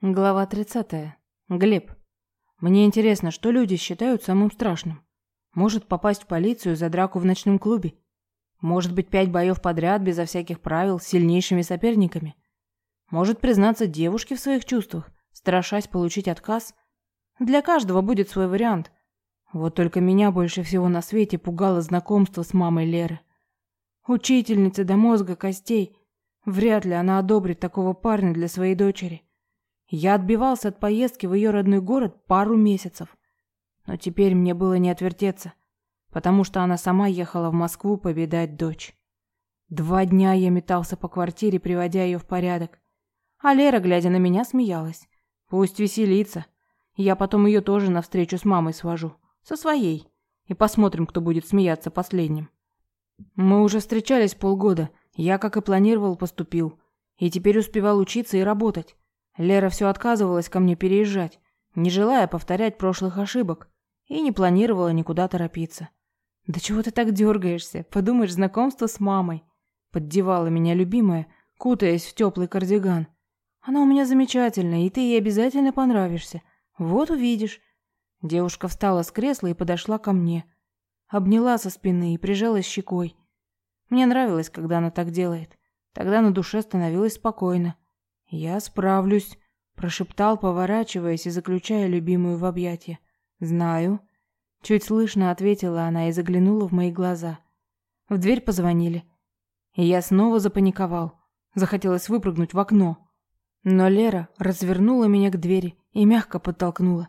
Глава 30. Глеб. Мне интересно, что люди считают самым страшным. Может попасть в полицию за драку в ночном клубе. Может быть пять боев подряд безо всяких правил с сильнейшими соперниками. Может признаться девушке в своих чувствах, страшась получить отказ. Для каждого будет свой вариант. Вот только меня больше всего на свете пугало знакомство с мамой Леры. Учительница до мозга костей. Вряд ли она одобрит такого парня для своей дочери. Я отбивался от поездки в ее родной город пару месяцев. Но теперь мне было не отвертеться, потому что она сама ехала в Москву повидать дочь. Два дня я метался по квартире, приводя ее в порядок. А Лера, глядя на меня, смеялась. Пусть веселится. Я потом ее тоже на встречу с мамой свожу. Со своей. И посмотрим, кто будет смеяться последним. Мы уже встречались полгода. Я, как и планировал, поступил. И теперь успевал учиться и работать. Лера все отказывалась ко мне переезжать, не желая повторять прошлых ошибок, и не планировала никуда торопиться. «Да чего ты так дергаешься? Подумаешь, знакомство с мамой!» Поддевала меня любимая, кутаясь в теплый кардиган. «Она у меня замечательная, и ты ей обязательно понравишься. Вот увидишь». Девушка встала с кресла и подошла ко мне. Обняла со спины и прижалась щекой. Мне нравилось, когда она так делает. Тогда на душе становилось спокойно. «Я справлюсь», – прошептал, поворачиваясь и заключая любимую в объятия. «Знаю». Чуть слышно ответила она и заглянула в мои глаза. В дверь позвонили. И я снова запаниковал. Захотелось выпрыгнуть в окно. Но Лера развернула меня к двери и мягко подтолкнула.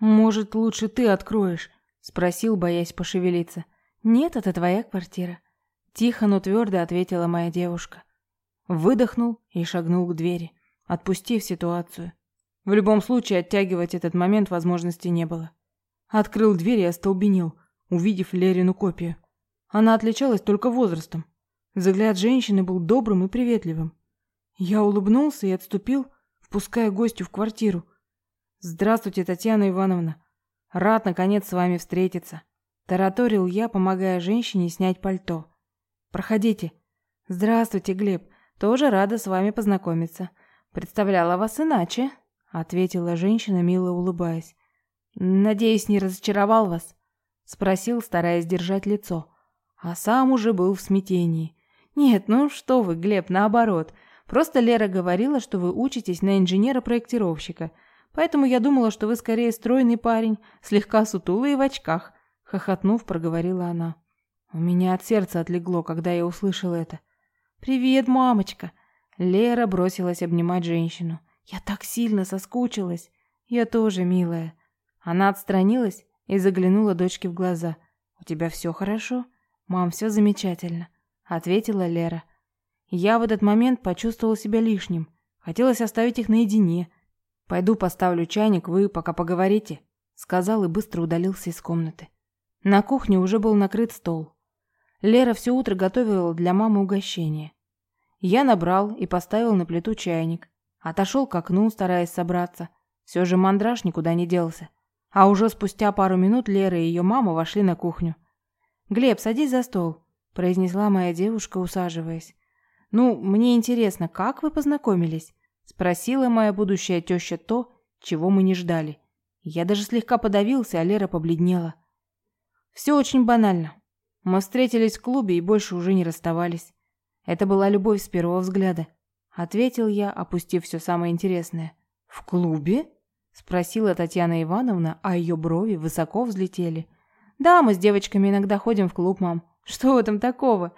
«Может, лучше ты откроешь?» – спросил, боясь пошевелиться. «Нет, это твоя квартира». Тихо, но твердо ответила моя девушка. Выдохнул и шагнул к двери, отпустив ситуацию. В любом случае оттягивать этот момент возможности не было. Открыл дверь и остолбенел, увидев Лерину копию. Она отличалась только возрастом. Взгляд женщины был добрым и приветливым. Я улыбнулся и отступил, впуская гостю в квартиру. «Здравствуйте, Татьяна Ивановна. Рад, наконец, с вами встретиться». Тараторил я, помогая женщине снять пальто. «Проходите». «Здравствуйте, Глеб. Тоже рада с вами познакомиться. Представляла вас иначе, ответила женщина, мило улыбаясь. Надеюсь, не разочаровал вас, спросил, стараясь держать лицо, а сам уже был в смятении. Нет, ну что вы, Глеб, наоборот. Просто Лера говорила, что вы учитесь на инженера-проектировщика. Поэтому я думала, что вы скорее стройный парень, слегка сутулый и в очках, хохотнув, проговорила она. У меня от сердца отлегло, когда я услышала это. «Привет, мамочка!» Лера бросилась обнимать женщину. «Я так сильно соскучилась!» «Я тоже, милая!» Она отстранилась и заглянула дочке в глаза. «У тебя все хорошо?» «Мам, все замечательно», — ответила Лера. Я в этот момент почувствовала себя лишним. Хотелось оставить их наедине. «Пойду поставлю чайник, вы пока поговорите», — сказал и быстро удалился из комнаты. На кухне уже был накрыт стол. Лера все утро готовила для мамы угощение. Я набрал и поставил на плиту чайник. Отошел к окну, стараясь собраться. Все же мандраж никуда не делся. А уже спустя пару минут Лера и ее мама вошли на кухню. «Глеб, садись за стол», – произнесла моя девушка, усаживаясь. «Ну, мне интересно, как вы познакомились?» – спросила моя будущая теща то, чего мы не ждали. Я даже слегка подавился, а Лера побледнела. «Все очень банально. Мы встретились в клубе и больше уже не расставались. Это была любовь с первого взгляда, ответил я, опустив все самое интересное. В клубе? спросила Татьяна Ивановна, а ее брови высоко взлетели. Да, мы с девочками иногда ходим в клуб, мам. Что в этом такого?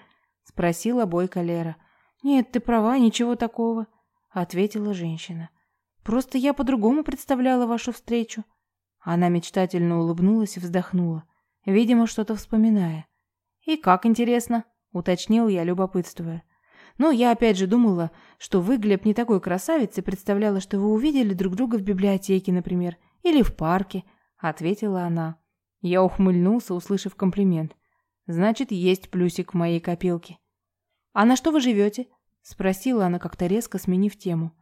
спросила бойка Лера. Нет, ты права, ничего такого, ответила женщина. Просто я по-другому представляла вашу встречу. Она мечтательно улыбнулась и вздохнула, видимо, что-то вспоминая. «И как интересно?» – уточнил я, любопытствуя. «Ну, я опять же думала, что вы, Глеб, не такой красавец и представляла, что вы увидели друг друга в библиотеке, например, или в парке», – ответила она. Я ухмыльнулся, услышав комплимент. «Значит, есть плюсик в моей копилке». «А на что вы живете?» – спросила она, как-то резко сменив тему.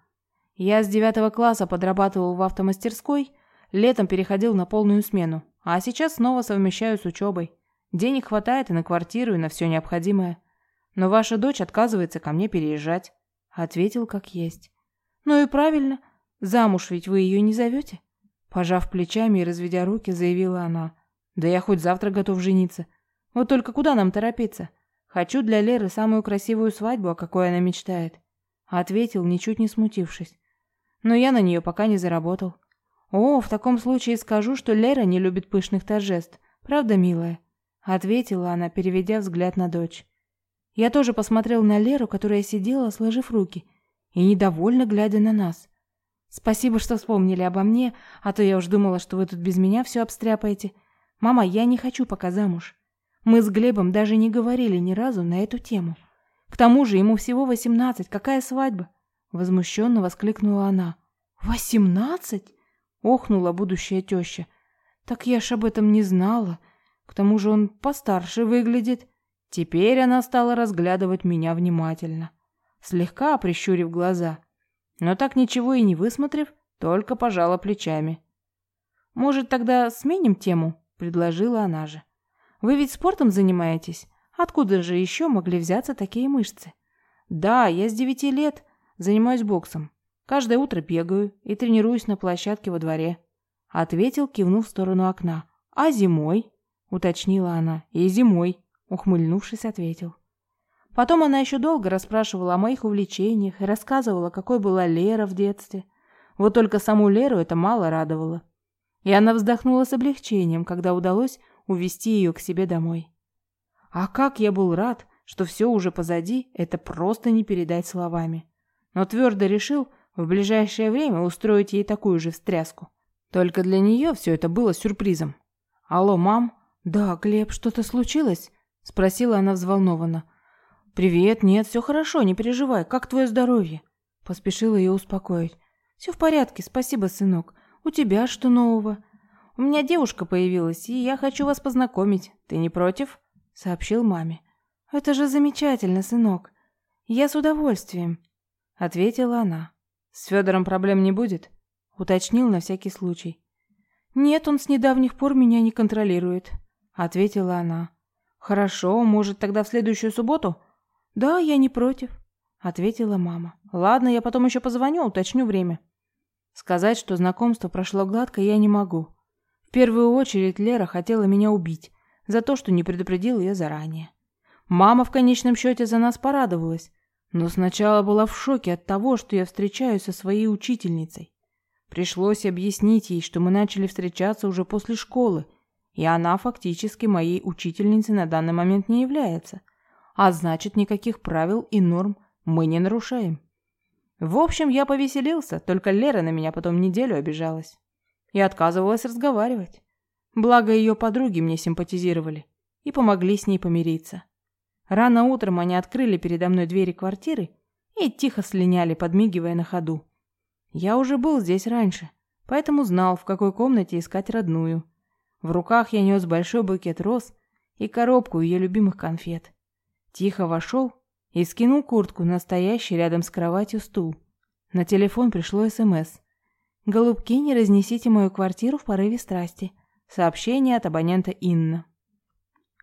«Я с девятого класса подрабатывал в автомастерской, летом переходил на полную смену, а сейчас снова совмещаю с учебой». Денег хватает и на квартиру, и на все необходимое. Но ваша дочь отказывается ко мне переезжать. Ответил как есть. Ну и правильно. Замуж ведь вы ее не зовете?» Пожав плечами и разведя руки, заявила она. «Да я хоть завтра готов жениться. Вот только куда нам торопиться? Хочу для Леры самую красивую свадьбу, о какой она мечтает». Ответил, ничуть не смутившись. Но я на нее пока не заработал. «О, в таком случае скажу, что Лера не любит пышных торжеств. Правда, милая?» Ответила она, переведя взгляд на дочь. Я тоже посмотрел на Леру, которая сидела, сложив руки, и недовольно глядя на нас. Спасибо, что вспомнили обо мне, а то я уж думала, что вы тут без меня все обстряпаете. Мама, я не хочу пока замуж. Мы с Глебом даже не говорили ни разу на эту тему. К тому же ему всего восемнадцать, какая свадьба? Возмущенно воскликнула она. «Восемнадцать?» — охнула будущая теща. «Так я ж об этом не знала. К тому же он постарше выглядит». Теперь она стала разглядывать меня внимательно, слегка прищурив глаза но так ничего и не высмотрев, только пожала плечами. «Может, тогда сменим тему?» – предложила она же. «Вы ведь спортом занимаетесь? Откуда же еще могли взяться такие мышцы?» «Да, я с девяти лет занимаюсь боксом. Каждое утро бегаю и тренируюсь на площадке во дворе», – ответил, кивнув в сторону окна. «А зимой?» – уточнила она. «И зимой», – ухмыльнувшись, ответил. Потом она еще долго расспрашивала о моих увлечениях и рассказывала, какой была Лера в детстве. Вот только саму Леру это мало радовало. И она вздохнула с облегчением, когда удалось увести ее к себе домой. А как я был рад, что все уже позади, это просто не передать словами. Но твердо решил в ближайшее время устроить ей такую же встряску. Только для нее все это было сюрпризом. «Алло, мам?» «Да, Глеб, что-то случилось?» – спросила она взволнованно. «Привет, нет, все хорошо, не переживай. Как твое здоровье?» Поспешила ее успокоить. «Все в порядке, спасибо, сынок. У тебя что нового?» «У меня девушка появилась, и я хочу вас познакомить. Ты не против?» Сообщил маме. «Это же замечательно, сынок. Я с удовольствием», — ответила она. «С Федором проблем не будет?» — уточнил на всякий случай. «Нет, он с недавних пор меня не контролирует», — ответила она. «Хорошо, может, тогда в следующую субботу?» «Да, я не против», — ответила мама. «Ладно, я потом еще позвоню, уточню время». Сказать, что знакомство прошло гладко, я не могу. В первую очередь Лера хотела меня убить за то, что не предупредил ее заранее. Мама в конечном счете за нас порадовалась, но сначала была в шоке от того, что я встречаюсь со своей учительницей. Пришлось объяснить ей, что мы начали встречаться уже после школы, и она фактически моей учительницей на данный момент не является – а значит, никаких правил и норм мы не нарушаем. В общем, я повеселился, только Лера на меня потом неделю обижалась. И отказывалась разговаривать. Благо, ее подруги мне симпатизировали и помогли с ней помириться. Рано утром они открыли передо мной двери квартиры и тихо слиняли, подмигивая на ходу. Я уже был здесь раньше, поэтому знал, в какой комнате искать родную. В руках я нес большой букет роз и коробку ее любимых конфет. Тихо вошел и скинул куртку на стоящий рядом с кроватью стул. На телефон пришло СМС. «Голубки, не разнесите мою квартиру в порыве страсти». Сообщение от абонента Инна.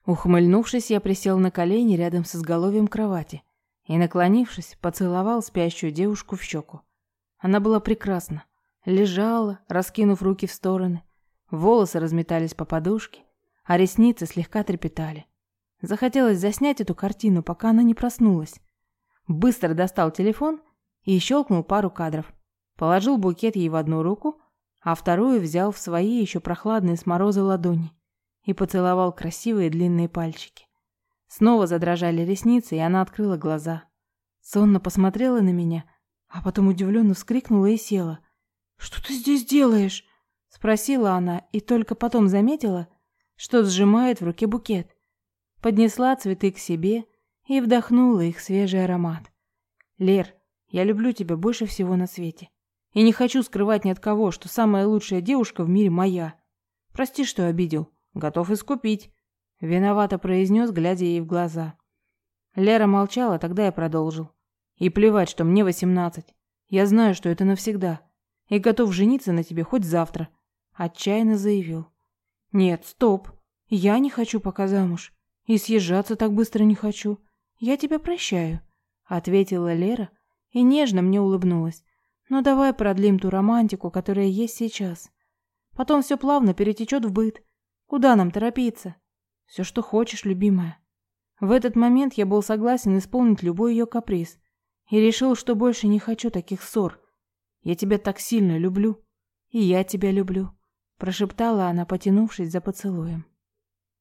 Ухмыльнувшись, я присел на колени рядом с изголовьем кровати и, наклонившись, поцеловал спящую девушку в щеку. Она была прекрасна. Лежала, раскинув руки в стороны. Волосы разметались по подушке, а ресницы слегка трепетали. Захотелось заснять эту картину, пока она не проснулась. Быстро достал телефон и щелкнул пару кадров. Положил букет ей в одну руку, а вторую взял в свои еще прохладные с мороза ладони и поцеловал красивые длинные пальчики. Снова задрожали ресницы, и она открыла глаза. Сонно посмотрела на меня, а потом удивленно вскрикнула и села. «Что ты здесь делаешь?» — спросила она, и только потом заметила, что сжимает в руке букет поднесла цветы к себе и вдохнула их свежий аромат. «Лер, я люблю тебя больше всего на свете. И не хочу скрывать ни от кого, что самая лучшая девушка в мире моя. Прости, что обидел. Готов искупить», — виновато произнес, глядя ей в глаза. Лера молчала, тогда я продолжил. «И плевать, что мне восемнадцать. Я знаю, что это навсегда. И готов жениться на тебе хоть завтра», — отчаянно заявил. «Нет, стоп. Я не хочу пока замуж. И съезжаться так быстро не хочу. Я тебя прощаю, ответила Лера и нежно мне улыбнулась. Но давай продлим ту романтику, которая есть сейчас. Потом все плавно перетечет в быт. Куда нам торопиться? Все, что хочешь, любимая. В этот момент я был согласен исполнить любой ее каприз и решил, что больше не хочу таких ссор. Я тебя так сильно люблю, и я тебя люблю, прошептала она, потянувшись за поцелуем.